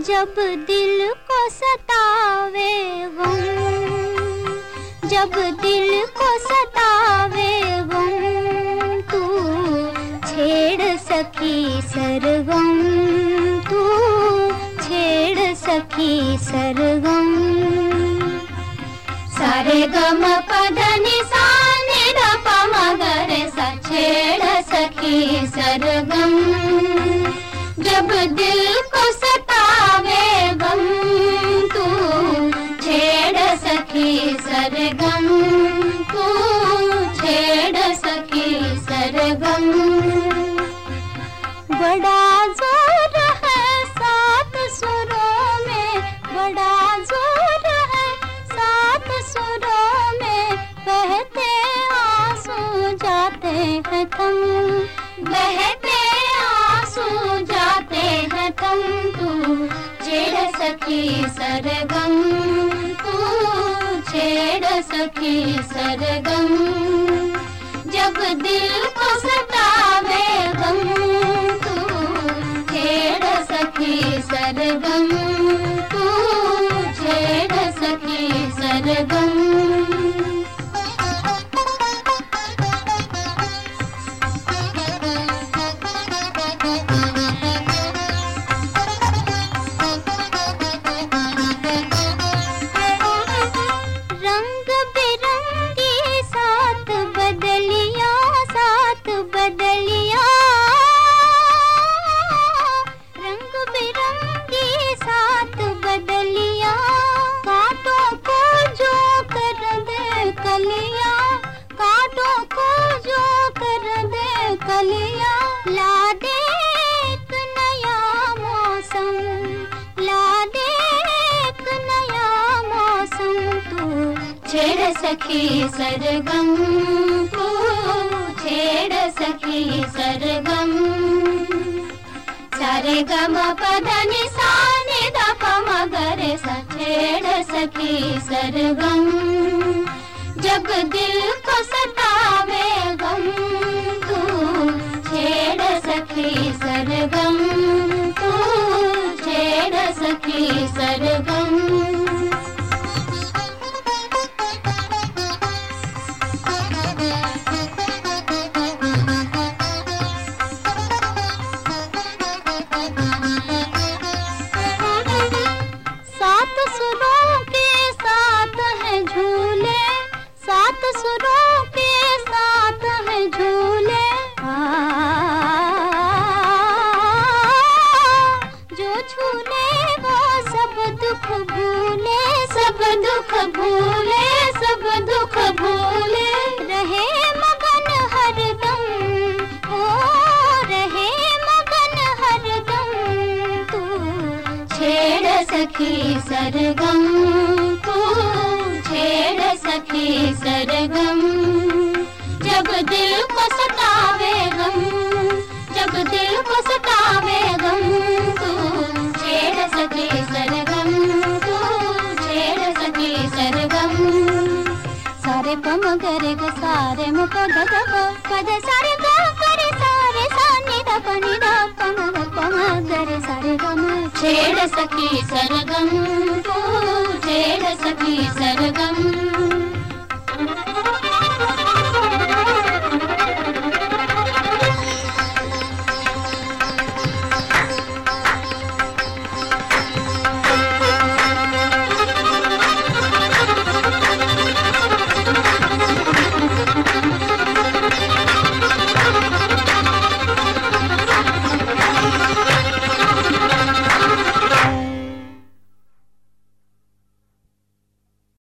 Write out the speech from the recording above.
जब दिल को सतावे गम, जब दिल को सतावे गम, तू छेड़ सकी सरगम, तू छेड़ सकी सरगम। सारे गम पद निशाने द मगर सछेड़ सखी सरगम, जब दिल सरगम तू छेड़ सखी सरगम। बड़ा ज़ोर है सात सुरों में, बड़ा ज़ोर है सात सुरों में। बहते आँसू जाते हैं थम बहते आँसू जाते हैं थम तू, छेड़ सखी सरगम। सखी सरगम। को जो कर दे कलिया, ला दे एक नया मौसम, ला दे एक नया मौसम तू। छेड़ सखी सरगम तू, छेड़ सखी सरगम। सारे गम पद निशाने दप मगर छेड़ सखी सरगम। जब दिल को सतावे सखी सरगम तू छेड़ सखी सरगम। भूले, सब दुख भूले, सब दुख भूले। रहे मगन हरदम, ओ रहे मगन हर दम तू छेड़ सखी सरगम। सारे पम गरे ग, सारे म पद ग ग। पद सारे ग, करे सारे सानी द पनी द पम ग पम गरे सारे ग म छेड़ सखी सरगम, तू छेड़ सखी सरगम।